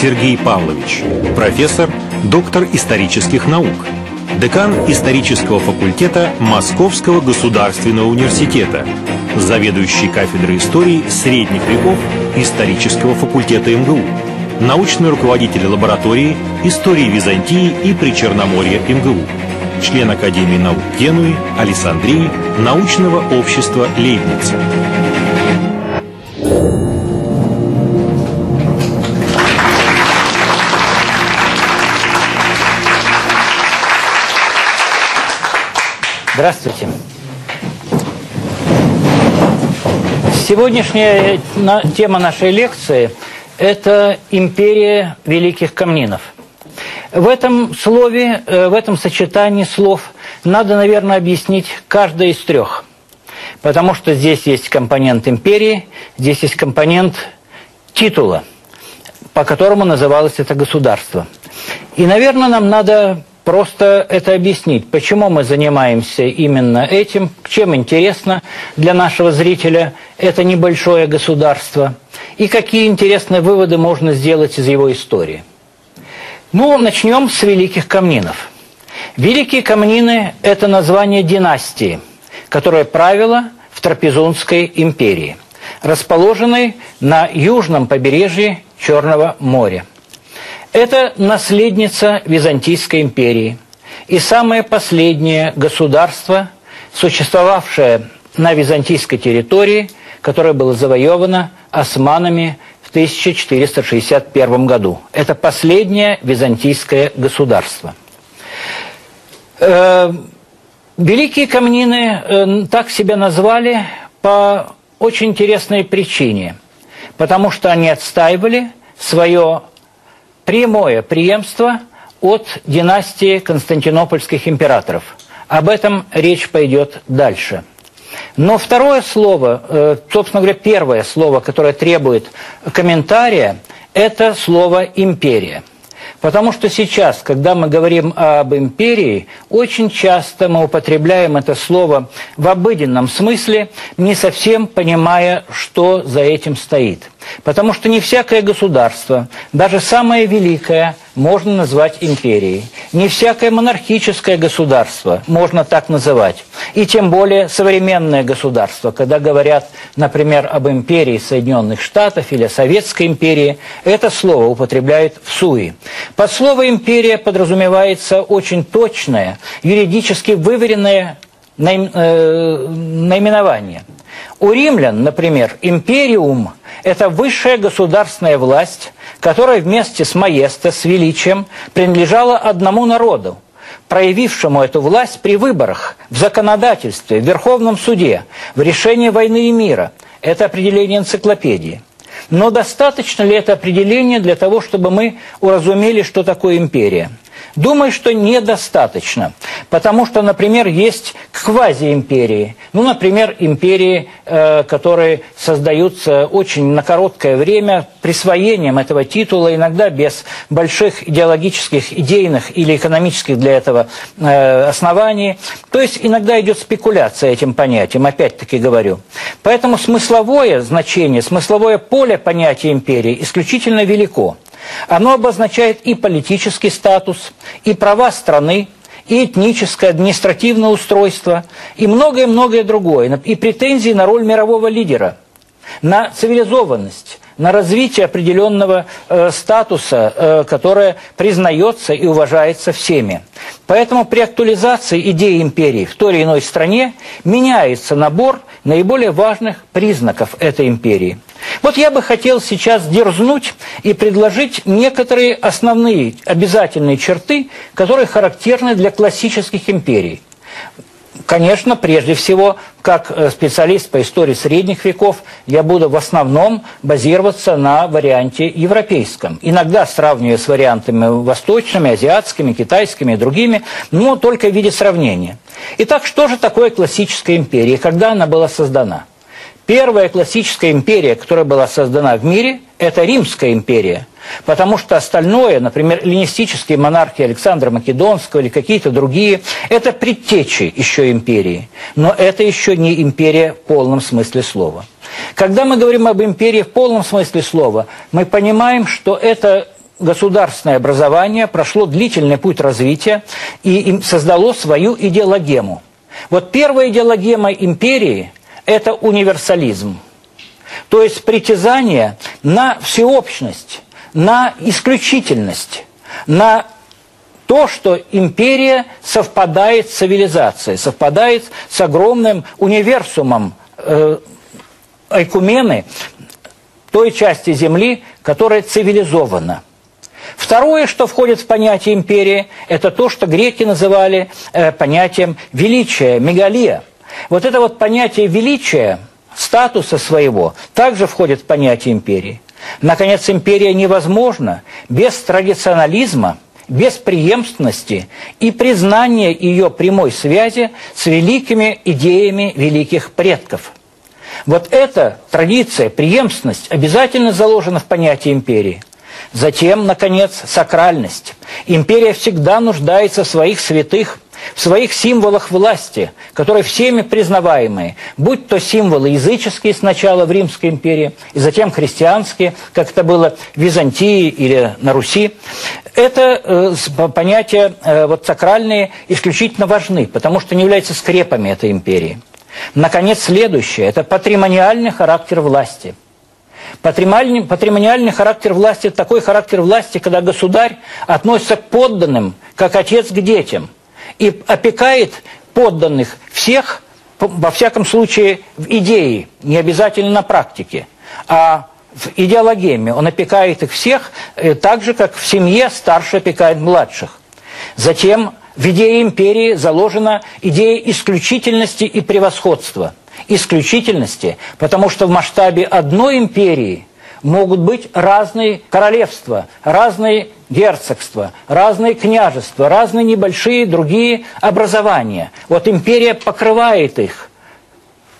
Сергей Павлович, профессор, доктор исторических наук, декан исторического факультета Московского государственного университета, заведующий кафедрой истории средних веков исторического факультета МГУ, научный руководитель лаборатории истории Византии и Причерноморья МГУ, член Академии наук Генуи, Александрии, научного общества Лейбница. Здравствуйте. Сегодняшняя тема нашей лекции – это империя великих камнинов. В этом слове, э, в этом сочетании слов надо, наверное, объяснить каждое из трех. Потому что здесь есть компонент империи, здесь есть компонент титула, по которому называлось это государство. И, наверное, нам надо просто это объяснить, почему мы занимаемся именно этим, чем интересно для нашего зрителя это небольшое государство, и какие интересные выводы можно сделать из его истории. Ну, начнем с Великих Камнинов. Великие Камнины – это название династии, которая правила в Трапезунской империи, расположенной на южном побережье Черного моря – это наследница Византийской империи и самое последнее государство, существовавшее на византийской территории, которое было завоевано османами в 1461 году. Это последнее византийское государство. Э, Великие камнины э, так себя назвали по очень интересной причине, потому что они отстаивали свое прямое преемство от династии константинопольских императоров. Об этом речь пойдет дальше. Но второе слово, э, собственно говоря, первое слово, которое требует комментария, это слово «империя». Потому что сейчас, когда мы говорим об империи, очень часто мы употребляем это слово в обыденном смысле, не совсем понимая, что за этим стоит – Потому что не всякое государство, даже самое великое, можно назвать империей. Не всякое монархическое государство можно так называть. И тем более современное государство. Когда говорят, например, об империи Соединенных Штатов или Советской империи, это слово употребляют в суе. Под слово «империя» подразумевается очень точное, юридически выверенное э, наименование – у римлян, например, империум – это высшая государственная власть, которая вместе с маесто, с величием, принадлежала одному народу, проявившему эту власть при выборах, в законодательстве, в Верховном суде, в решении войны и мира. Это определение энциклопедии. Но достаточно ли это определение для того, чтобы мы уразумели, что такое империя? Думаю, что недостаточно, потому что, например, есть квазиимперии. Ну, например, империи, э, которые создаются очень на короткое время присвоением этого титула, иногда без больших идеологических, идейных или экономических для этого э, оснований. То есть иногда идет спекуляция этим понятием, опять-таки говорю. Поэтому смысловое значение, смысловое поле понятия империи исключительно велико. Оно обозначает и политический статус, и права страны, и этническое, административное устройство, и многое-многое другое, и претензии на роль мирового лидера, на цивилизованность, на развитие определенного э, статуса, э, которое признается и уважается всеми. Поэтому при актуализации идеи империи в той или иной стране меняется набор наиболее важных признаков этой империи. Вот я бы хотел сейчас дерзнуть и предложить некоторые основные обязательные черты, которые характерны для классических империй. Конечно, прежде всего, как э, специалист по истории средних веков, я буду в основном базироваться на варианте европейском. Иногда сравнивая с вариантами восточными, азиатскими, китайскими и другими, но только в виде сравнения. Итак, что же такое классическая империя, когда она была создана? Первая классическая империя, которая была создана в мире, это Римская империя. Потому что остальное, например, эллинистические монархии Александра Македонского или какие-то другие, это предтечи еще империи. Но это еще не империя в полном смысле слова. Когда мы говорим об империи в полном смысле слова, мы понимаем, что это государственное образование прошло длительный путь развития и создало свою идеологему. Вот первая идеологема империи это универсализм. То есть притязание на всеобщность, на исключительность, на то, что империя совпадает с цивилизацией, совпадает с огромным универсумом э, айкумены той части Земли, которая цивилизована. Второе, что входит в понятие империи, это то, что греки называли э, понятием величия, мегалия – вот это вот понятие величия, статуса своего, также входит в понятие империи. Наконец, империя невозможна без традиционализма, без преемственности и признания ее прямой связи с великими идеями великих предков. Вот эта традиция, преемственность обязательно заложена в понятие империи. Затем, наконец, сакральность. Империя всегда нуждается в своих святых, в своих символах власти, которые всеми признаваемые, будь то символы языческие сначала в Римской империи, и затем христианские, как это было в Византии или на Руси, это э, понятия э, вот, сакральные исключительно важны, потому что они являются скрепами этой империи. Наконец, следующее – это патримониальный характер власти – Патримониальный, патримониальный характер власти – такой характер власти, когда государь относится к подданным, как отец к детям – и опекает подданных всех, во всяком случае, в идее, не обязательно на практике, а в идеологеме. Он опекает их всех э, так же, как в семье старший опекает младших. Затем в идее империи заложена идея исключительности и превосходства. Исключительности, потому что в масштабе одной империи могут быть разные королевства, разные герцогства, разные княжества, разные небольшие другие образования. Вот империя покрывает их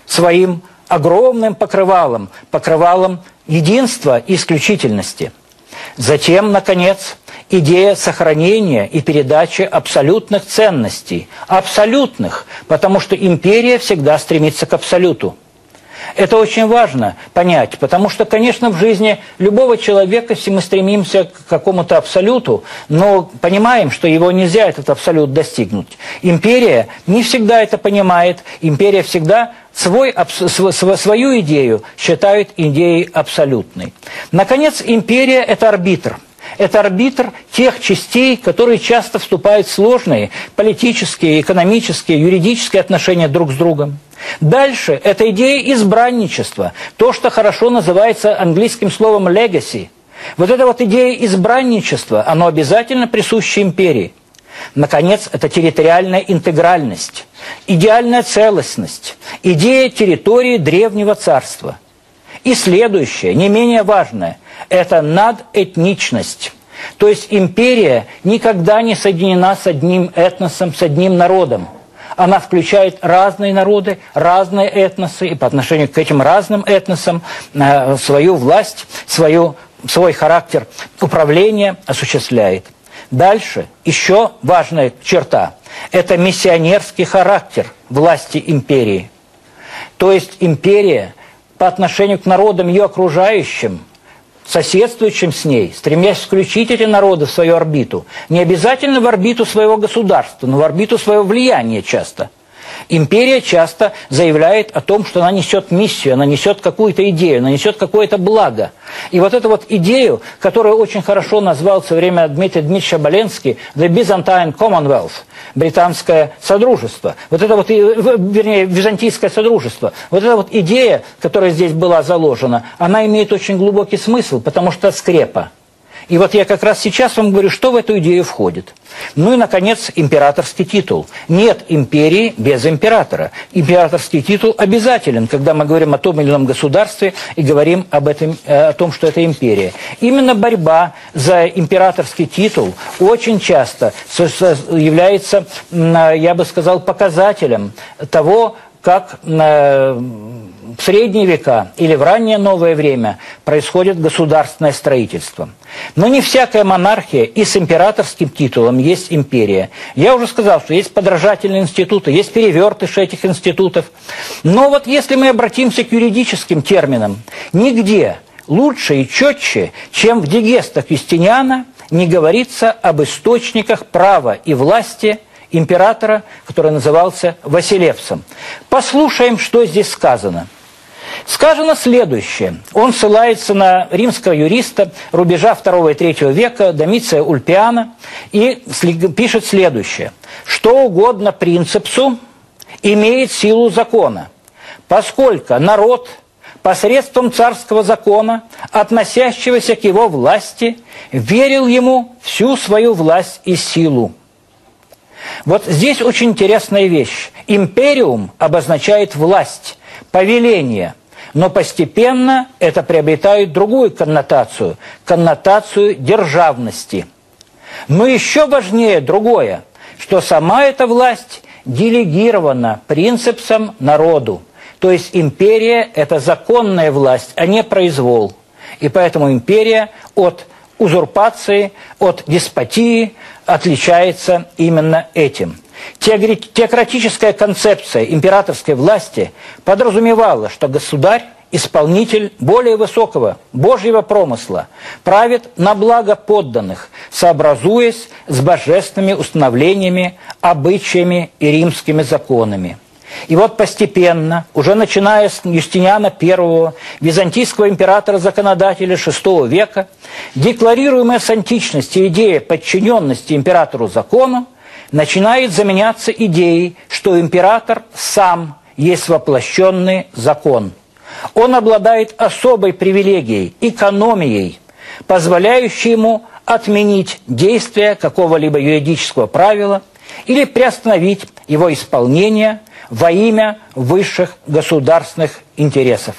своим огромным покрывалом, покрывалом единства и исключительности. Затем, наконец, идея сохранения и передачи абсолютных ценностей. Абсолютных, потому что империя всегда стремится к абсолюту. Это очень важно понять, потому что, конечно, в жизни любого человека, если мы стремимся к какому-то абсолюту, но понимаем, что его нельзя этот абсолют достигнуть. Империя не всегда это понимает, империя всегда свой, свою идею считает идеей абсолютной. Наконец, империя – это арбитр – это арбитр тех частей, которые часто вступают в сложные политические, экономические, юридические отношения друг с другом. Дальше это идея избранничества, то, что хорошо называется английским словом legacy. Вот эта вот идея избранничества, оно обязательно присуще империи. Наконец, это территориальная интегральность, идеальная целостность, идея территории древнего царства. И следующее, не менее важное, это надэтничность. То есть империя никогда не соединена с одним этносом, с одним народом она включает разные народы, разные этносы, и по отношению к этим разным этносам э, свою власть, свою, свой характер управления осуществляет. Дальше еще важная черта – это миссионерский характер власти империи. То есть империя по отношению к народам ее окружающим – соседствующим с ней, стремясь включить эти народы в свою орбиту, не обязательно в орбиту своего государства, но в орбиту своего влияния часто – Империя часто заявляет о том, что она несет миссию, она несет какую-то идею, она несет какое-то благо. И вот эту вот идею, которую очень хорошо назвал в свое время Дмитрий Дмитриевич Шабаленский «The Byzantine Commonwealth», британское содружество, вот это вот, вернее, византийское содружество, вот эта вот идея, которая здесь была заложена, она имеет очень глубокий смысл, потому что скрепа. И вот я как раз сейчас вам говорю, что в эту идею входит. Ну и, наконец, императорский титул. Нет империи без императора. Императорский титул обязателен, когда мы говорим о том или ином государстве и говорим об этом, э, о том, что это империя. Именно борьба за императорский титул очень часто является, я бы сказал, показателем того, как э, в средние века или в раннее новое время происходит государственное строительство. Но не всякая монархия и с императорским титулом есть империя. Я уже сказал, что есть подражательные институты, есть перевертыши этих институтов. Но вот если мы обратимся к юридическим терминам, нигде лучше и четче, чем в дигестах Юстиниана, не говорится об источниках права и власти императора, который назывался Василевсом. Послушаем, что здесь сказано – Сказано следующее. Он ссылается на римского юриста рубежа 2 и 3 века Домиция Ульпиана и пишет следующее. «Что угодно принципсу имеет силу закона, поскольку народ посредством царского закона, относящегося к его власти, верил ему всю свою власть и силу». Вот здесь очень интересная вещь. Империум обозначает власть, повеление – но постепенно это приобретает другую коннотацию, коннотацию державности. Но еще важнее другое, что сама эта власть делегирована принципсом народу. То есть империя – это законная власть, а не произвол. И поэтому империя от узурпации, от деспотии отличается именно этим – Теократическая концепция императорской власти подразумевала, что государь исполнитель более высокого Божьего промысла, правит на благо подданных, сообразуясь с божественными установлениями, обычаями и римскими законами. И вот постепенно, уже начиная с Юстиниана I, византийского императора-законодателя VI века, декларируемая с античности идея подчиненности императору закону начинает заменяться идеей, что император сам есть воплощенный закон. Он обладает особой привилегией, экономией, позволяющей ему отменить действие какого-либо юридического правила или приостановить его исполнение во имя высших государственных интересов.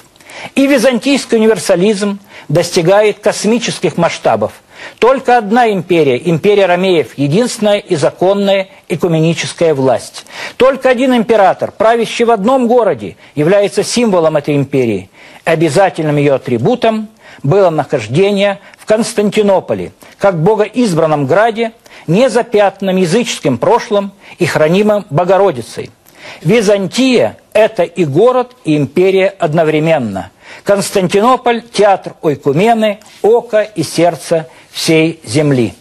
И византийский универсализм достигает космических масштабов – только одна империя, империя Ромеев, единственная и законная экуменическая власть. Только один император, правящий в одном городе, является символом этой империи. Обязательным ее атрибутом было нахождение в Константинополе, как богоизбранном граде, не запятнанном языческим прошлым и хранимым Богородицей. Византия – это и город, и империя одновременно. Константинополь – театр ойкумены, ока и сердца всей земли.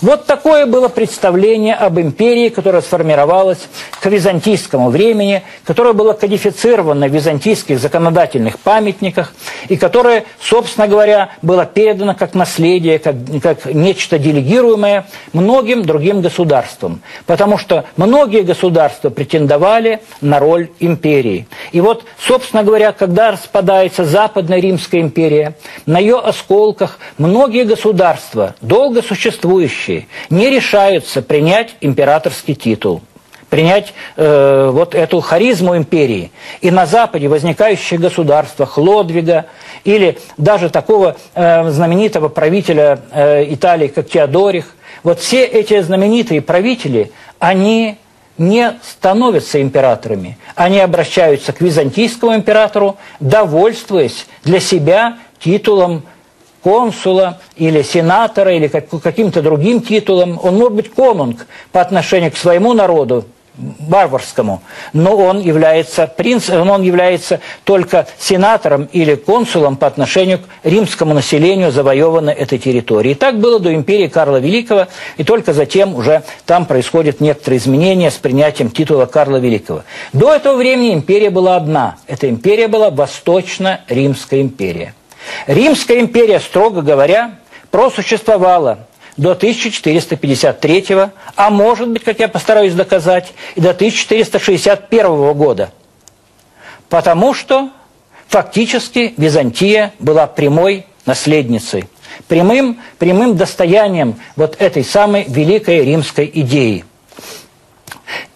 Вот такое было представление об империи, которая сформировалась к византийскому времени, которое было кодифицировано в византийских законодательных памятниках и которое, собственно говоря, было передано как наследие, как, как нечто делегируемое многим другим государствам. Потому что многие государства претендовали на роль империи. И вот, собственно говоря, когда распадается Западная Римская империя, на ее осколках многие государства, долго существующие, случае не решаются принять императорский титул принять э, вот эту харизму империи. И на Западе возникающие государства Хлодвига или даже такого э, знаменитого правителя э, Италии, как Теодорих, вот все эти знаменитые правители, они не становятся императорами. Они обращаются к византийскому императору, довольствуясь для себя титулом консула или сенатора или каким-то другим титулом. Он может быть конунг по отношению к своему народу, варварскому, но он является принцем, он является только сенатором или консулом по отношению к римскому населению завоеванной этой территории. И так было до империи Карла Великого, и только затем уже там происходят некоторые изменения с принятием титула Карла Великого. До этого времени империя была одна. Эта империя была Восточно-Римская империя. Римская империя, строго говоря, просуществовала до 1453, а может быть, как я постараюсь доказать, и до 1461 года. Потому что фактически Византия была прямой наследницей, прямым, прямым достоянием вот этой самой великой римской идеи –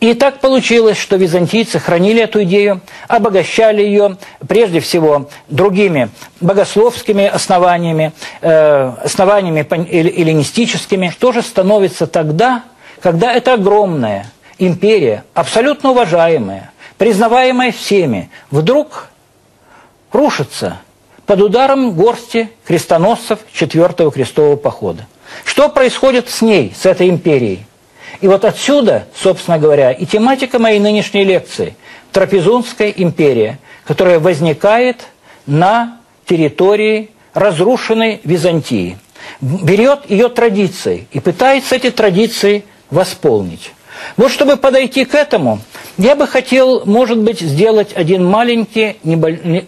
и так получилось, что византийцы хранили эту идею, обогащали ее прежде всего другими богословскими основаниями, э, основаниями эллинистическими. Что же становится тогда, когда эта огромная империя, абсолютно уважаемая, признаваемая всеми, вдруг рушится под ударом горсти крестоносцев четвертого крестового похода. Что происходит с ней, с этой империей? И вот отсюда, собственно говоря, и тематика моей нынешней лекции – Трапезунская империя, которая возникает на территории разрушенной Византии. Берет ее традиции и пытается эти традиции восполнить. Вот чтобы подойти к этому, я бы хотел, может быть, сделать один маленький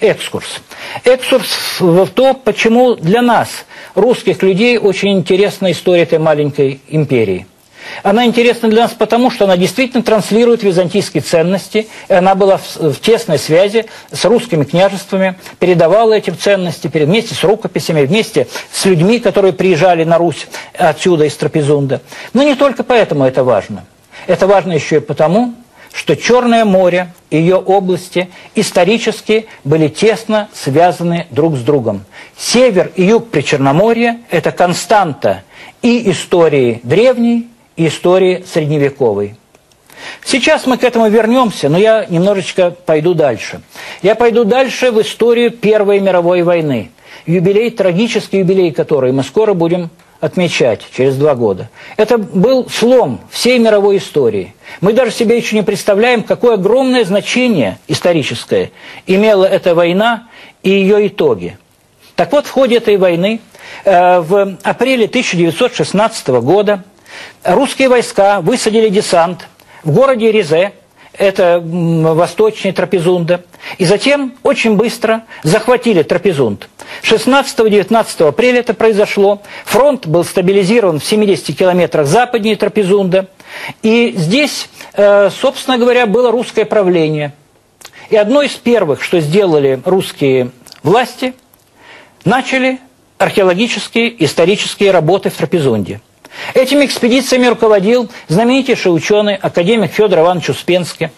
экскурс. Экскурс в то, почему для нас, русских людей, очень интересна история этой маленькой империи – она интересна для нас потому, что она действительно транслирует византийские ценности, и она была в, тесной связи с русскими княжествами, передавала эти ценности вместе с рукописями, вместе с людьми, которые приезжали на Русь отсюда, из Трапезунда. Но не только поэтому это важно. Это важно еще и потому, что Черное море и ее области исторически были тесно связаны друг с другом. Север и юг Причерноморья – это константа и истории древней, истории средневековой. Сейчас мы к этому вернемся, но я немножечко пойду дальше. Я пойду дальше в историю Первой мировой войны. Юбилей, трагический юбилей которой мы скоро будем отмечать через два года. Это был слом всей мировой истории. Мы даже себе еще не представляем, какое огромное значение историческое имела эта война и ее итоги. Так вот, в ходе этой войны э, в апреле 1916 года русские войска высадили десант в городе Резе, это восточный Трапезунда, и затем очень быстро захватили Трапезунд. 16-19 апреля это произошло. Фронт был стабилизирован в 70 километрах западнее Трапезунда. И здесь, э, собственно говоря, было русское правление. И одно из первых, что сделали русские власти, начали археологические, исторические работы в Трапезунде. Этими экспедициями руководил знаменитейший ученый, академик Федор Иванович Успенский,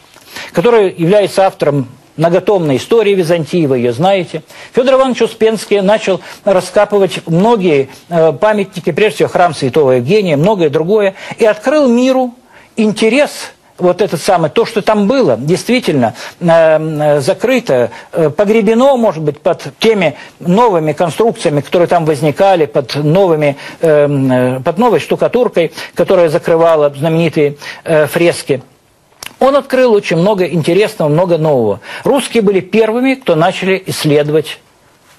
который является автором многотомной истории Византии, вы ее знаете. Федор Иванович Успенский начал раскапывать многие э, памятники, прежде всего храм Святого Евгения, многое другое, и открыл миру интерес вот это самое, то, что там было, действительно э, э, закрыто, э, погребено, может быть, под теми новыми конструкциями, которые там возникали, под, новыми, под новой штукатуркой, которая закрывала знаменитые фрески. Он открыл очень много интересного, много нового. Русские были первыми, кто начали исследовать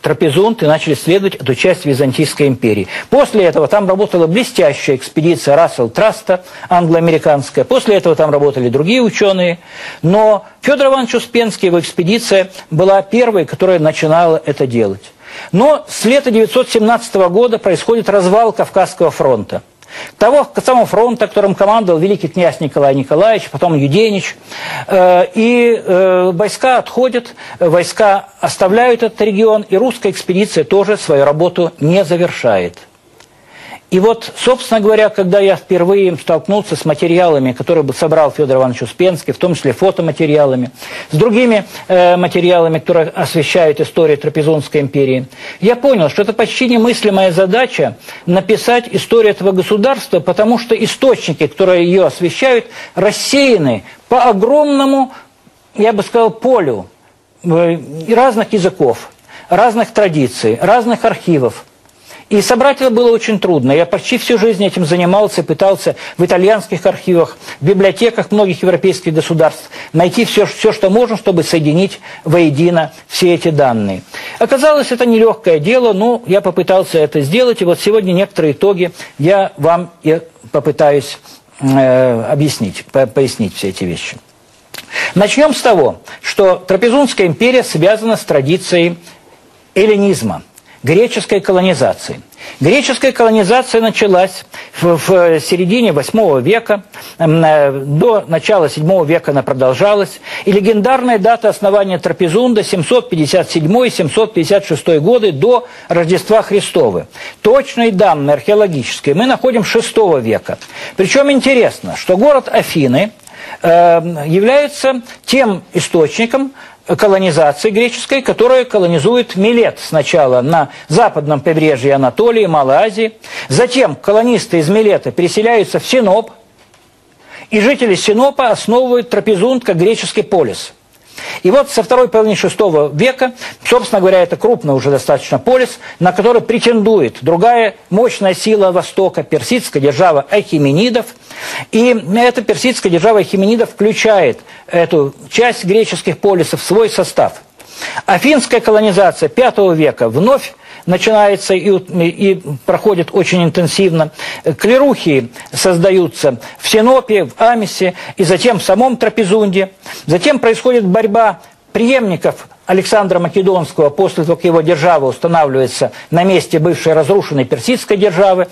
Трапезунт и начали исследовать эту часть Византийской империи. После этого там работала блестящая экспедиция Рассел Траста, англо-американская. После этого там работали другие ученые. Но Федор Иванович Успенский, его экспедиция, была первой, которая начинала это делать. Но с лета 1917 года происходит развал Кавказского фронта того самого фронта, которым командовал великий князь Николай Николаевич, потом Юденич. Э, и э, войска отходят, войска оставляют этот регион, и русская экспедиция тоже свою работу не завершает. И вот, собственно говоря, когда я впервые столкнулся с материалами, которые бы собрал Федор Иванович Успенский, в том числе фотоматериалами, с другими э, материалами, которые освещают историю Трапезунской империи, я понял, что это почти немыслимая задача написать историю этого государства, потому что источники, которые ее освещают, рассеяны по огромному, я бы сказал, полю э, разных языков, разных традиций, разных архивов. И собрать это было очень трудно. Я почти всю жизнь этим занимался, пытался в итальянских архивах, в библиотеках многих европейских государств найти все, все что можно, чтобы соединить воедино все эти данные. Оказалось, это нелегкое дело, но я попытался это сделать. И вот сегодня некоторые итоги я вам и попытаюсь э, объяснить, по, пояснить все эти вещи. Начнем с того, что Трапезунская империя связана с традицией эллинизма – греческой колонизации. Греческая колонизация началась в, в середине VIII века, э, до начала VII века она продолжалась, и легендарная дата основания Трапезунда 757-756 годы до Рождества Христова. Точные данные археологические мы находим VI века. Причем интересно, что город Афины э, является тем источником, колонизации греческой, которая колонизует Милет сначала на западном побережье Анатолии, Малой. Затем колонисты из Милета переселяются в Синоп, и жители Синопа основывают Трапезунд как греческий полис. И вот со второй половины шестого века, собственно говоря, это крупный уже достаточно полис, на который претендует другая мощная сила Востока, персидская держава Ахименидов. И эта персидская держава Ахименидов включает эту часть греческих полисов в свой состав. Афинская колонизация V века вновь начинается и, и проходит очень интенсивно. Клерухи создаются в Синопе, в Амисе и затем в самом Трапезунде. Затем происходит борьба преемников Александра Македонского после того, как его держава устанавливается на месте бывшей разрушенной персидской державы.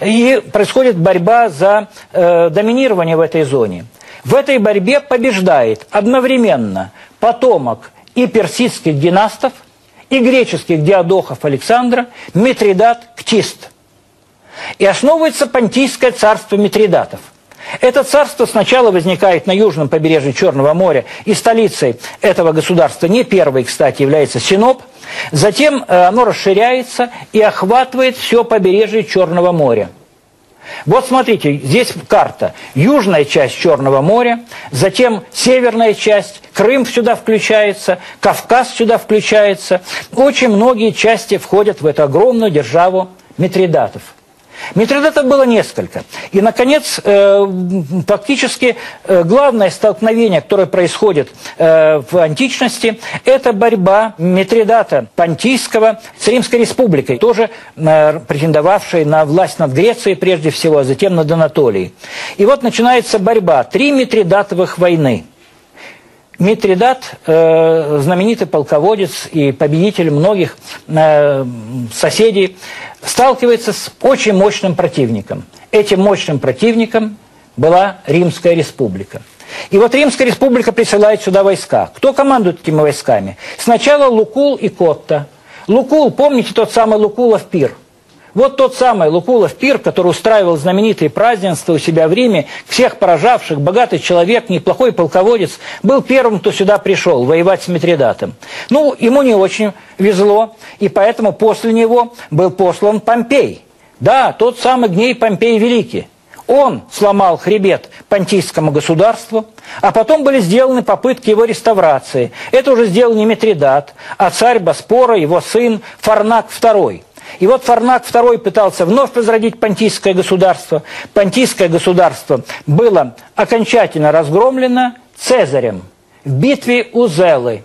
И происходит борьба за э, доминирование в этой зоне. В этой борьбе побеждает одновременно потомок и персидских династов, и греческих диадохов Александра Митридат Ктист. И основывается Понтийское царство Митридатов. Это царство сначала возникает на южном побережье Черного моря, и столицей этого государства, не первой, кстати, является Синоп. Затем э, оно расширяется и охватывает все побережье Черного моря. Вот смотрите, здесь карта. Южная часть Черного моря, затем северная часть, Крым сюда включается, Кавказ сюда включается. Очень многие части входят в эту огромную державу Митридатов. Митридатов было несколько. И, наконец, э, фактически э, главное столкновение, которое происходит э, в античности, это борьба Митридата Понтийского с Римской республикой, тоже претендовавшей на власть над Грецией прежде всего, а затем над Анатолией. И вот начинается борьба. Три Митридатовых войны – Митридат, э, знаменитый полководец и победитель многих э, соседей, сталкивается с очень мощным противником. Этим мощным противником была Римская республика. И вот Римская республика присылает сюда войска. Кто командует этими войсками? Сначала Лукул и Котта. Лукул, помните тот самый Лукулов пир – вот тот самый Лукулов пир, который устраивал знаменитые празднества у себя в Риме, всех поражавших, богатый человек, неплохой полководец, был первым, кто сюда пришел воевать с Митридатом. Ну, ему не очень везло, и поэтому после него был послан Помпей. Да, тот самый гней Помпей Великий. Он сломал хребет понтийскому государству, а потом были сделаны попытки его реставрации. Это уже сделал не Митридат, а царь Боспора, его сын Фарнак II. И вот Фарнак II пытался вновь возродить понтийское государство. Понтийское государство было окончательно разгромлено Цезарем в битве у Зелы.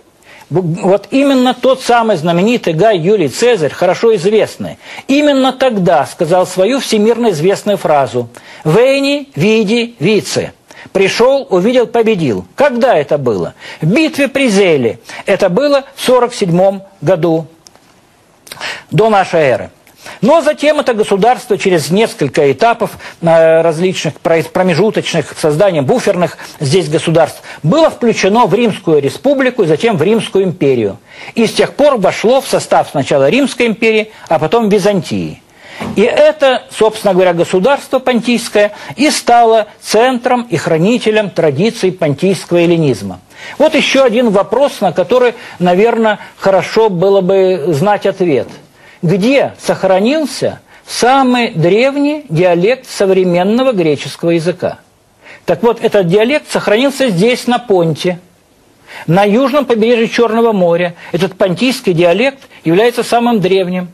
Вот именно тот самый знаменитый Гай Юлий Цезарь, хорошо известный, именно тогда сказал свою всемирно известную фразу «Вейни, види, вице». Пришел, увидел, победил. Когда это было? В битве при Зеле. Это было в 47 году до нашей эры. Но затем это государство через несколько этапов э, различных промежуточных, созданием буферных здесь государств, было включено в Римскую республику и затем в Римскую империю. И с тех пор вошло в состав сначала Римской империи, а потом Византии. И это, собственно говоря, государство понтийское и стало центром и хранителем традиций понтийского эллинизма. Вот еще один вопрос, на который, наверное, хорошо было бы знать ответ. Где сохранился самый древний диалект современного греческого языка? Так вот, этот диалект сохранился здесь, на Понте, на южном побережье Черного моря. Этот понтийский диалект является самым древним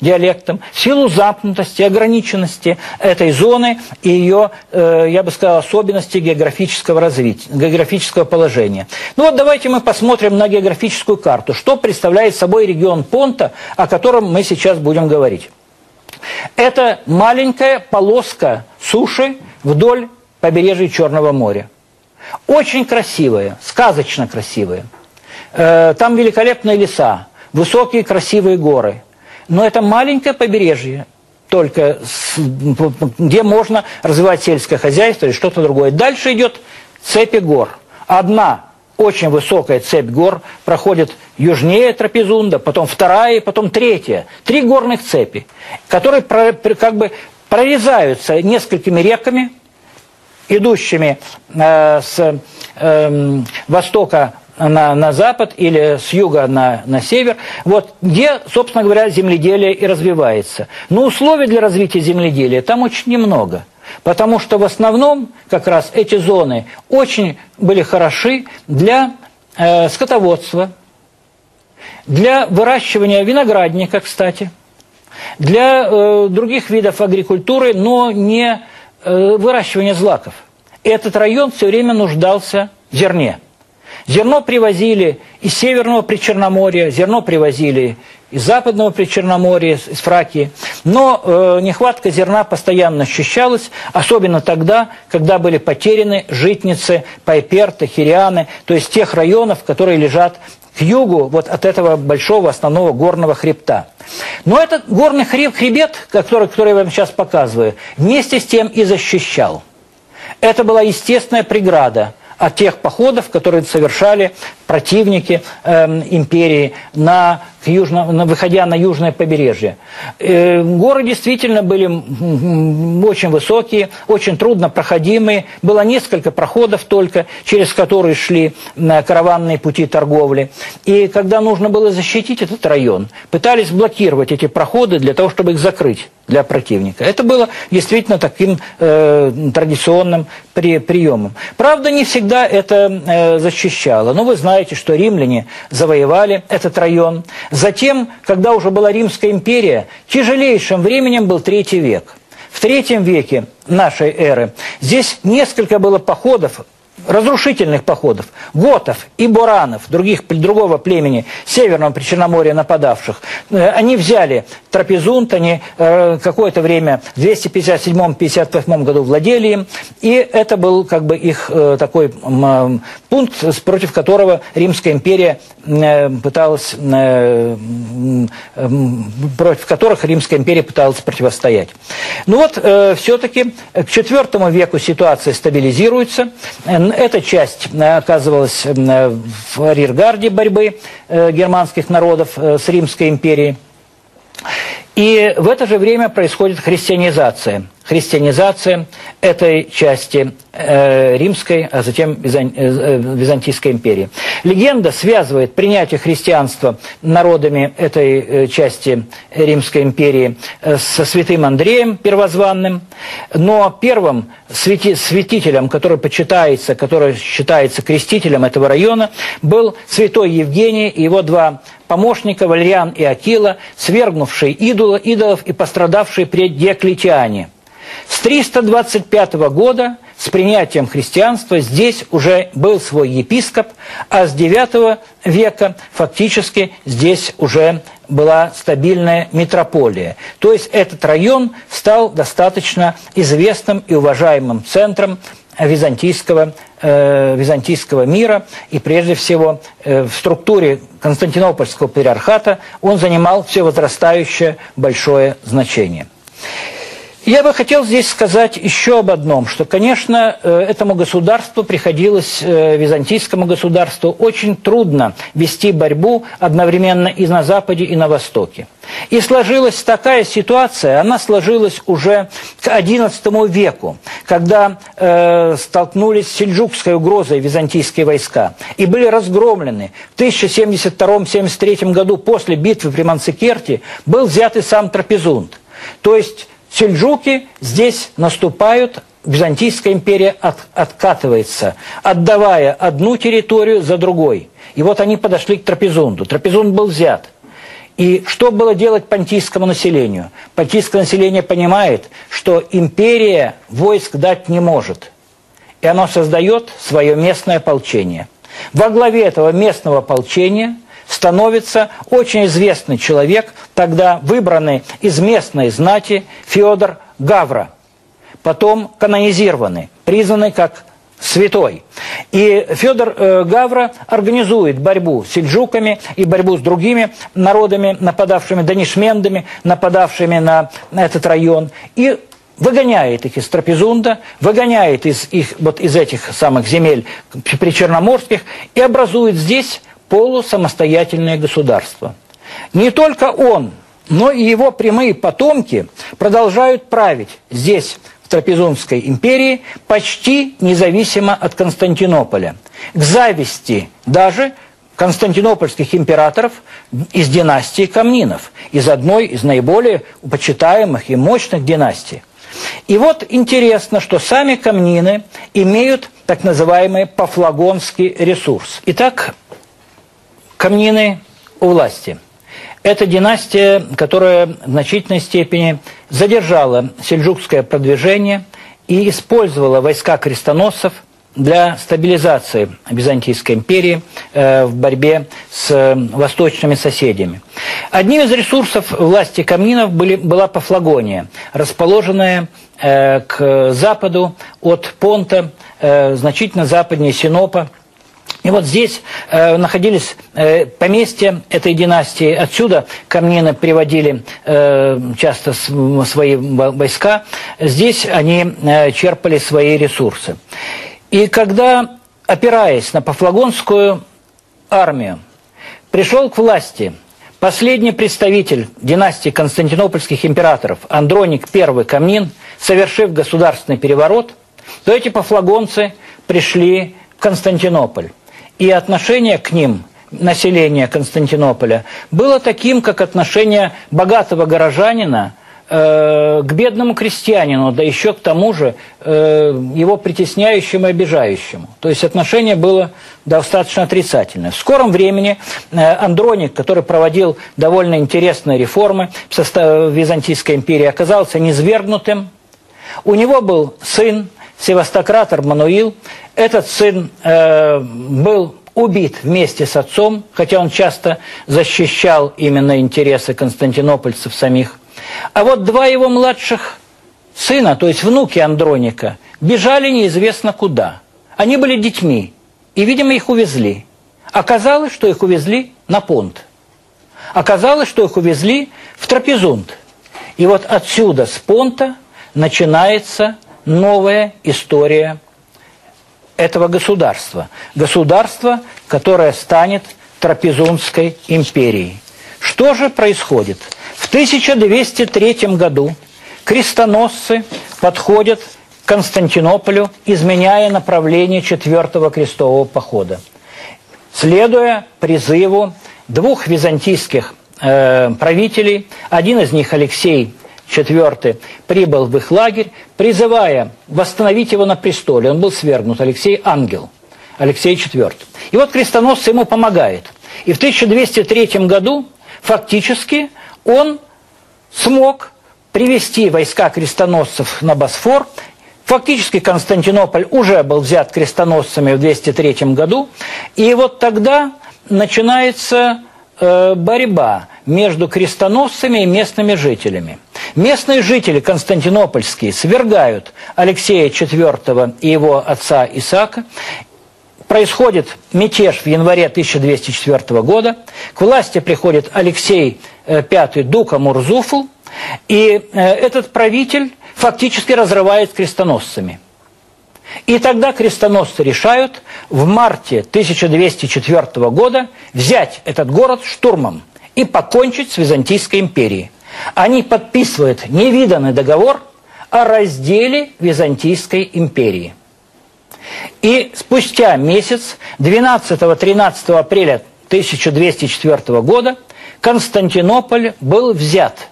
диалектом, в силу замкнутости, ограниченности этой зоны и ее, э, я бы сказал, особенности географического развития, географического положения. Ну вот давайте мы посмотрим на географическую карту, что представляет собой регион Понта, о котором мы сейчас будем говорить. Это маленькая полоска суши вдоль побережья Черного моря. Очень красивая, сказочно красивая. Э, там великолепные леса, высокие красивые горы – но это маленькое побережье, только с, где можно развивать сельское хозяйство или что-то другое. Дальше идет цепи гор. Одна очень высокая цепь гор проходит южнее Трапезунда, потом вторая потом третья. Три горных цепи, которые как бы прорезаются несколькими реками, идущими э, с э, востока на, на запад или с юга на, на север, вот, где, собственно говоря, земледелие и развивается. Но условий для развития земледелия там очень немного. Потому что в основном как раз эти зоны очень были хороши для э, скотоводства, для выращивания виноградника, кстати, для э, других видов агрикультуры, но не э, выращивания злаков. Этот район все время нуждался в зерне. Зерно привозили из Северного Причерноморья, зерно привозили из Западного Причерноморья, из Фракии. Но э, нехватка зерна постоянно ощущалась, особенно тогда, когда были потеряны житницы Пайперта, Хирианы, то есть тех районов, которые лежат к югу вот от этого большого основного горного хребта. Но этот горный хреб, хребет, который, который я вам сейчас показываю, вместе с тем и защищал. Это была естественная преграда от тех походов, которые совершали противники э, империи, на, южно, на, выходя на южное побережье. Э, горы действительно были очень высокие, очень трудно проходимые. Было несколько проходов только, через которые шли э, караванные пути торговли. И когда нужно было защитить этот район, пытались блокировать эти проходы для того, чтобы их закрыть для противника. Это было действительно таким э, традиционным при, приемом. Правда, не всегда это э, защищало. Но вы знаете, что римляне завоевали этот район. Затем, когда уже была Римская империя, тяжелейшим временем был третий век. В третьем веке нашей эры здесь несколько было походов разрушительных походов, готов и буранов, других, другого племени Северного Причерноморья нападавших, э, они взяли Трапезунт, они э, какое-то время в 257-58 году владели им, и это был как бы их э, такой пункт, против которого Римская империя пыталась, против которых Римская империя пыталась противостоять. Ну вот, все-таки к IV веку ситуация стабилизируется, эта часть э, оказывалась э, в арьергарде борьбы э, германских народов с Римской империей. И в это же время происходит христианизация. Христианизация этой части э, римской, а затем Визан, э, Византийской империи. Легенда связывает принятие христианства народами этой э, части Римской империи э, со святым Андреем Первозванным, но первым свети, святителем, который почитается, который считается крестителем этого района, был святой Евгений и его два помощника Валериан и Акила, свергнувшие идола, идолов и пострадавшие при Диоклетиане. С 325 года, с принятием христианства, здесь уже был свой епископ, а с 9 века фактически здесь уже была стабильная метрополия. То есть этот район стал достаточно известным и уважаемым центром византийского, э, византийского мира, и прежде всего э, в структуре Константинопольского патриархата он занимал все возрастающее большое значение. Я бы хотел здесь сказать еще об одном, что, конечно, э, этому государству приходилось, э, византийскому государству, очень трудно вести борьбу одновременно и на Западе, и на Востоке. И сложилась такая ситуация, она сложилась уже к XI веку, когда э, столкнулись с сельджукской угрозой византийские войска и были разгромлены. В 1072-73 году после битвы при Манцикерте был взят и сам Трапезунд. То есть Сельджуки здесь наступают, Византийская империя от, откатывается, отдавая одну территорию за другой. И вот они подошли к Трапезунду. Трапезунд был взят. И что было делать понтийскому населению? Понтийское население понимает, что империя войск дать не может. И оно создает свое местное ополчение. Во главе этого местного ополчения – становится очень известный человек, тогда выбранный из местной знати Федор Гавра, потом канонизированный, признанный как святой. И Федор э, Гавра организует борьбу с сельджуками и борьбу с другими народами, нападавшими, данишмендами, нападавшими на этот район. И выгоняет их из Трапезунда, выгоняет из, их, вот из этих самых земель причерноморских и образует здесь полусамостоятельное государство. Не только он, но и его прямые потомки продолжают править здесь, в Трапезунской империи, почти независимо от Константинополя. К зависти даже константинопольских императоров из династии Камнинов, из одной из наиболее почитаемых и мощных династий. И вот интересно, что сами камнины имеют так называемый пафлагонский ресурс. Итак, камнины у власти. Это династия, которая в значительной степени задержала сельджукское продвижение и использовала войска крестоносцев – для стабилизации Византийской империи э, в борьбе с э, восточными соседями. Одним из ресурсов власти камнинов были, была Пафлагония, расположенная э, к западу от Понта, значительно западнее Синопа, и вот здесь э, находились э, поместья этой династии. Отсюда камнины приводили э, часто свои войска. Здесь они э, черпали свои ресурсы. И когда, опираясь на Пафлагонскую армию, пришел к власти последний представитель династии константинопольских императоров Андроник I Камнин, совершив государственный переворот, то эти пафлагонцы пришли в Константинополь. И отношение к ним населения Константинополя было таким, как отношение богатого горожанина – Э, к бедному крестьянину, да еще к тому же э, его притесняющему и обижающему. То есть отношение было достаточно отрицательное. В скором времени э, Андроник, который проводил довольно интересные реформы в составе Византийской империи, оказался низвергнутым. У него был сын, севастократор Мануил. Этот сын был убит вместе с отцом, хотя он часто защищал именно интересы константинопольцев самих. А вот два его младших сына, то есть внуки Андроника, бежали неизвестно куда. Они были детьми, и, видимо, их увезли. Оказалось, что их увезли на понт. Оказалось, что их увезли в Трапезунд. И вот отсюда, с понта, начинается новая история этого государства. Государство, которое станет Трапезундской империей. Что же происходит? В 1203 году крестоносцы подходят к Константинополю, изменяя направление четвертого крестового похода. Следуя призыву двух византийских э, правителей, один из них Алексей IV прибыл в их лагерь, призывая восстановить его на престоле. Он был свергнут, Алексей Ангел, Алексей IV. И вот крестоносцы ему помогают. И в 1203 году фактически он смог привести войска крестоносцев на Босфор. Фактически Константинополь уже был взят крестоносцами в 203 году. И вот тогда начинается борьба между крестоносцами и местными жителями. Местные жители константинопольские свергают Алексея IV и его отца Исаака происходит мятеж в январе 1204 года. К власти приходит Алексей V э, Дука Мурзуфл, и э, этот правитель фактически разрывает крестоносцами. И тогда крестоносцы решают в марте 1204 года взять этот город штурмом и покончить с Византийской империей. Они подписывают невиданный договор о разделе Византийской империи. И спустя месяц, 12-13 апреля 1204 года, Константинополь был взят.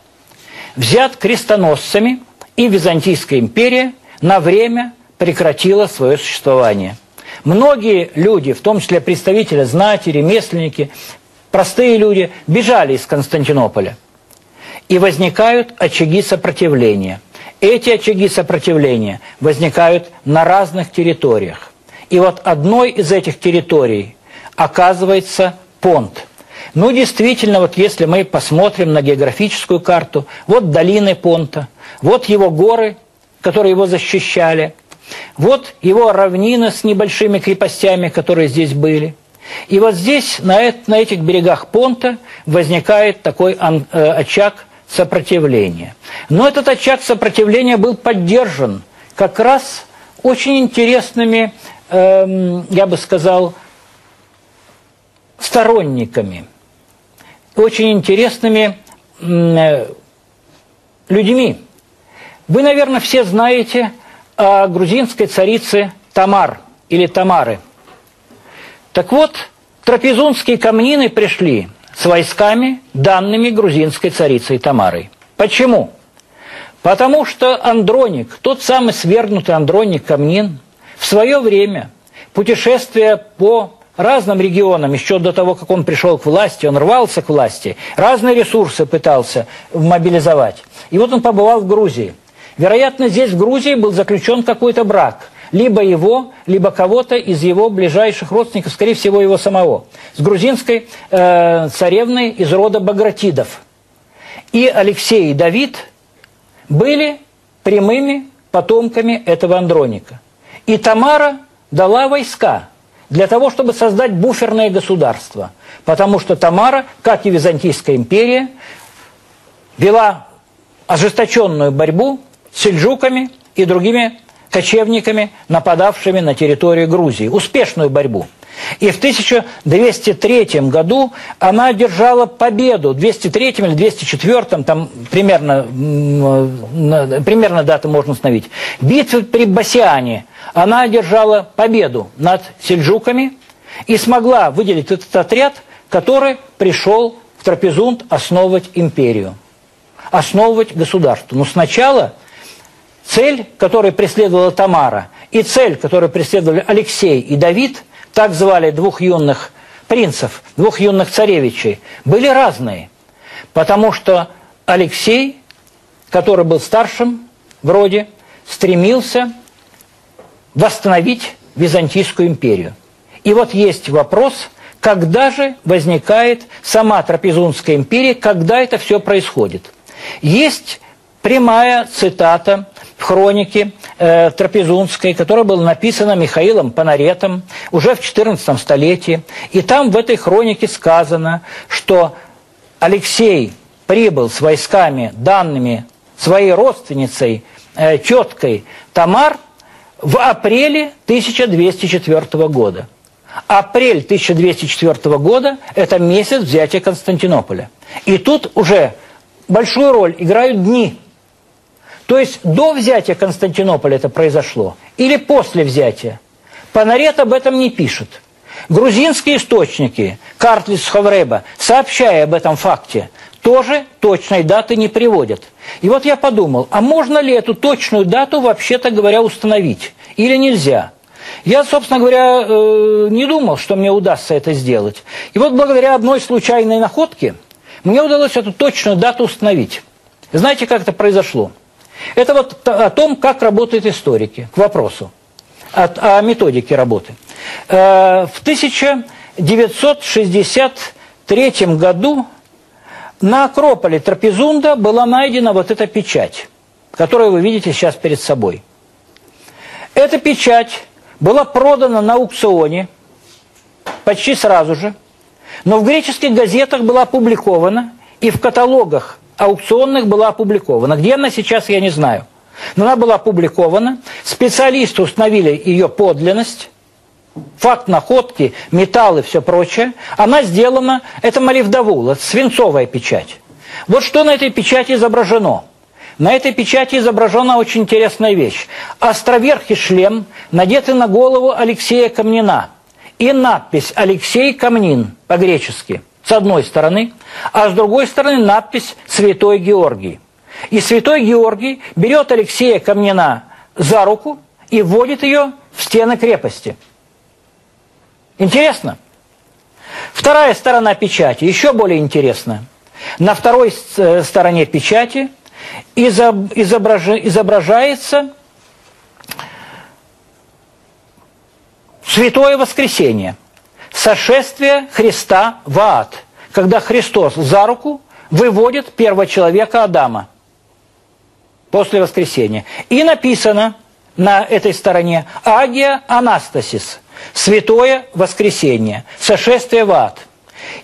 Взят крестоносцами, и Византийская империя на время прекратила свое существование. Многие люди, в том числе представители знати, ремесленники, простые люди, бежали из Константинополя. И возникают очаги сопротивления – эти очаги сопротивления возникают на разных территориях. И вот одной из этих территорий оказывается Понт. Ну, действительно, вот если мы посмотрим на географическую карту, вот долины Понта, вот его горы, которые его защищали, вот его равнина с небольшими крепостями, которые здесь были. И вот здесь, на, на этих берегах Понта, возникает такой э, очаг сопротивления. Но этот очаг сопротивления был поддержан как раз очень интересными, эм, я бы сказал, сторонниками, очень интересными э, людьми. Вы, наверное, все знаете о грузинской царице Тамар или Тамары. Так вот, трапезунские камнины пришли с войсками, данными грузинской царицей Тамарой. Почему? Потому что Андроник, тот самый свергнутый Андроник Камнин, в свое время путешествия по разным регионам, еще до того, как он пришел к власти, он рвался к власти, разные ресурсы пытался мобилизовать. И вот он побывал в Грузии. Вероятно, здесь, в Грузии, был заключен какой-то брак. Либо его, либо кого-то из его ближайших родственников, скорее всего, его самого. С грузинской э, царевной из рода Багратидов. И Алексей и Давид были прямыми потомками этого Андроника. И Тамара дала войска для того, чтобы создать буферное государство. Потому что Тамара, как и Византийская империя, вела ожесточенную борьбу сельджуками и другими кочевниками, нападавшими на территорию Грузии. Успешную борьбу. И в 1203 году она одержала победу, в 203 или 204, там примерно, примерно дату можно установить, битвы при Басиане – она одержала победу над сельджуками и смогла выделить этот отряд, который пришел в Трапезунд основывать империю, основывать государство. Но сначала цель, которую преследовала Тамара, и цель, которую преследовали Алексей и Давид, так звали двух юных принцев, двух юных царевичей, были разные. Потому что Алексей, который был старшим в роде, стремился восстановить Византийскую империю. И вот есть вопрос, когда же возникает сама Трапезунская империя, когда это все происходит. Есть прямая цитата в хронике э, Трапезунской, которая была написана Михаилом Панаретом уже в XIV столетии. И там в этой хронике сказано, что Алексей прибыл с войсками, данными своей родственницей, э, теткой Тамар, в апреле 1204 года. Апрель 1204 года – это месяц взятия Константинополя. И тут уже большую роль играют дни. То есть до взятия Константинополя это произошло или после взятия. Панарет об этом не пишет. Грузинские источники, Картлис Хавреба, сообщая об этом факте, тоже точной даты не приводят. И вот я подумал, а можно ли эту точную дату, вообще-то говоря, установить? Или нельзя? Я, собственно говоря, э, не думал, что мне удастся это сделать. И вот благодаря одной случайной находке мне удалось эту точную дату установить. Знаете, как это произошло? Это вот о том, как работают историки, к вопросу, о, о методике работы. Э, в 1963 году на Акрополе Трапезунда была найдена вот эта печать, которую вы видите сейчас перед собой. Эта печать была продана на аукционе почти сразу же, но в греческих газетах была опубликована и в каталогах аукционных была опубликована. Где она сейчас, я не знаю. Но она была опубликована, специалисты установили ее подлинность, факт находки, металлы, все прочее, она сделана, это моливдовул, это свинцовая печать. Вот что на этой печати изображено. На этой печати изображена очень интересная вещь. Островерхий шлем, надетый на голову Алексея Камнина. И надпись «Алексей Камнин» по-гречески с одной стороны, а с другой стороны надпись «Святой Георгий». И Святой Георгий берет Алексея Камнина за руку и вводит ее в стены крепости – Интересно? Вторая сторона печати, еще более интересная. На второй э, стороне печати изображается Святое Воскресение, сошествие Христа в ад, когда Христос за руку выводит первого человека Адама после воскресения. И написано на этой стороне «Агия Анастасис» – Святое воскресенье, сошествие в ад.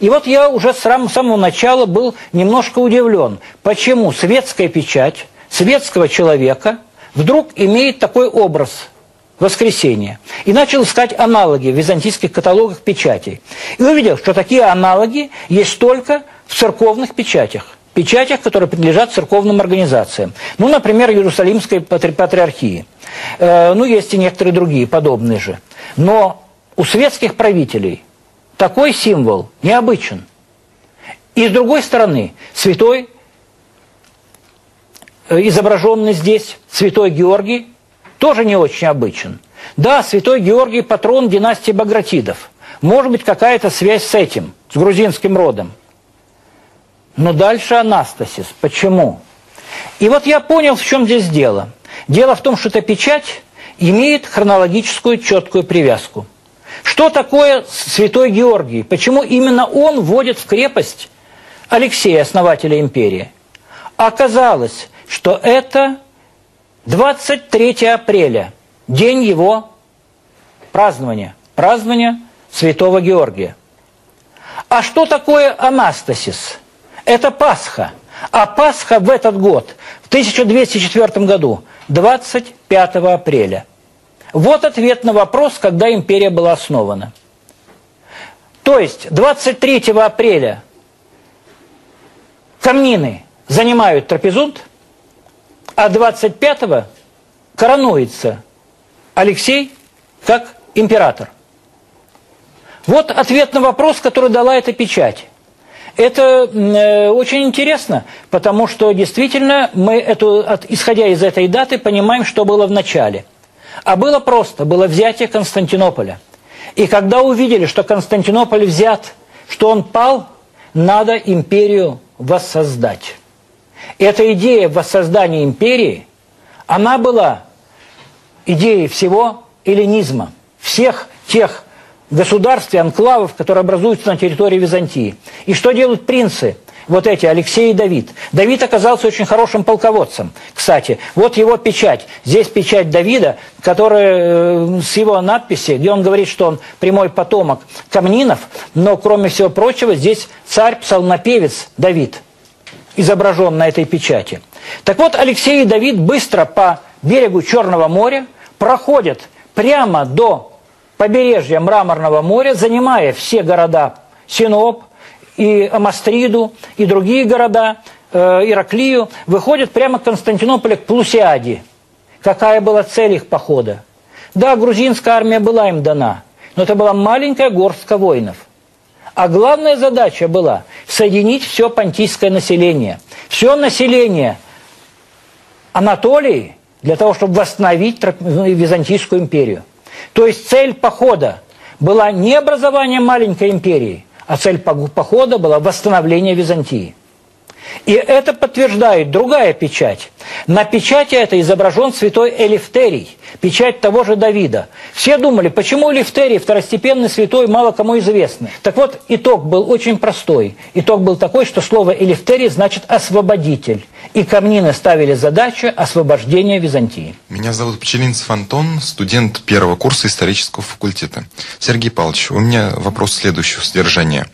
И вот я уже с самого начала был немножко удивлен, почему светская печать светского человека вдруг имеет такой образ воскресения. И начал искать аналоги в византийских каталогах печатей. И увидел, что такие аналоги есть только в церковных печатях. Печатях, которые принадлежат церковным организациям. Ну, например, Иерусалимской патриархии. Э, ну, есть и некоторые другие подобные же. Но у светских правителей такой символ необычен. И с другой стороны, святой э, изображенный здесь, святой Георгий, тоже не очень обычен. Да, святой Георгий – патрон династии Багратидов. Может быть, какая-то связь с этим, с грузинским родом. Но дальше Анастасис. Почему? И вот я понял, в чем здесь дело. Дело в том, что эта печать имеет хронологическую четкую привязку. Что такое святой Георгий? Почему именно он вводит в крепость Алексея, основателя империи? Оказалось, что это 23 апреля, день его празднования, празднования святого Георгия. А что такое Анастасис? Это Пасха. А Пасха в этот год, в 1204 году, 25 апреля. Вот ответ на вопрос, когда империя была основана. То есть 23 апреля камнины занимают трапезунд, а 25-го коронуется Алексей как император. Вот ответ на вопрос, который дала эта печать. Это э, очень интересно, потому что действительно мы, эту, от, исходя из этой даты, понимаем, что было в начале. А было просто, было взятие Константинополя. И когда увидели, что Константинополь взят, что он пал, надо империю воссоздать. Эта идея воссоздания империи, она была идеей всего эллинизма, всех тех государств и анклавов, которые образуются на территории Византии. И что делают принцы? Вот эти, Алексей и Давид. Давид оказался очень хорошим полководцем. Кстати, вот его печать. Здесь печать Давида, которая э, с его надписи, где он говорит, что он прямой потомок Камнинов, но, кроме всего прочего, здесь царь-псалмопевец Давид изображен на этой печати. Так вот, Алексей и Давид быстро по берегу Черного моря проходят прямо до побережья Мраморного моря, занимая все города Синоп, и Амастриду, и другие города, э, Ираклию, выходят прямо к Константинополю, к Плусиаде. Какая была цель их похода? Да, грузинская армия была им дана, но это была маленькая горстка воинов. А главная задача была соединить все понтийское население, все население Анатолии для того, чтобы восстановить Византийскую империю. То есть цель похода была не образование маленькой империи, а цель похода была восстановление Византии. И это подтверждает другая печать. На печати это изображен святой Элифтерий, печать того же Давида. Все думали, почему Элифтерий, второстепенный святой, мало кому известный. Так вот, итог был очень простой. Итог был такой, что слово Элифтерий значит «освободитель». И камнины ставили задачу освобождения Византии. Меня зовут Пчелинцев Антон, студент первого курса исторического факультета. Сергей Павлович, у меня вопрос следующего содержания.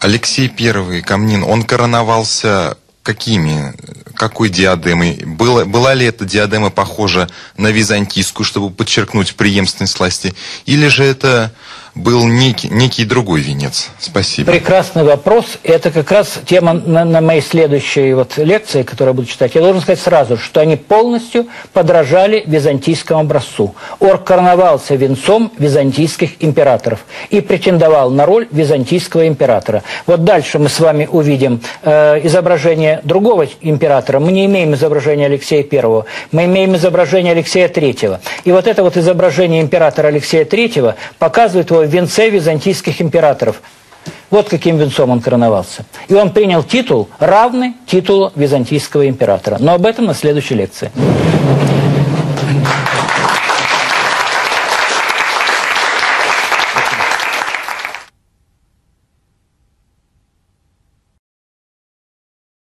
Алексей I Камнин, он короновался какими? Какой диадемой? Было, была ли эта диадема похожа на византийскую, чтобы подчеркнуть преемственность власти? Или же это был некий, некий другой венец? Спасибо. Прекрасный вопрос. Это как раз тема на, на моей следующей вот лекции, которую я буду читать. Я должен сказать сразу, что они полностью подражали византийскому образцу. Орк короновался венцом византийских императоров и претендовал на роль византийского императора. Вот дальше мы с вами увидим э, изображение другого императора. Мы не имеем изображения Алексея I, мы имеем изображение Алексея III. И вот это вот изображение императора Алексея III показывает его венце византийских императоров. Вот каким венцом он короновался. И он принял титул, равный титулу византийского императора. Но об этом на следующей лекции.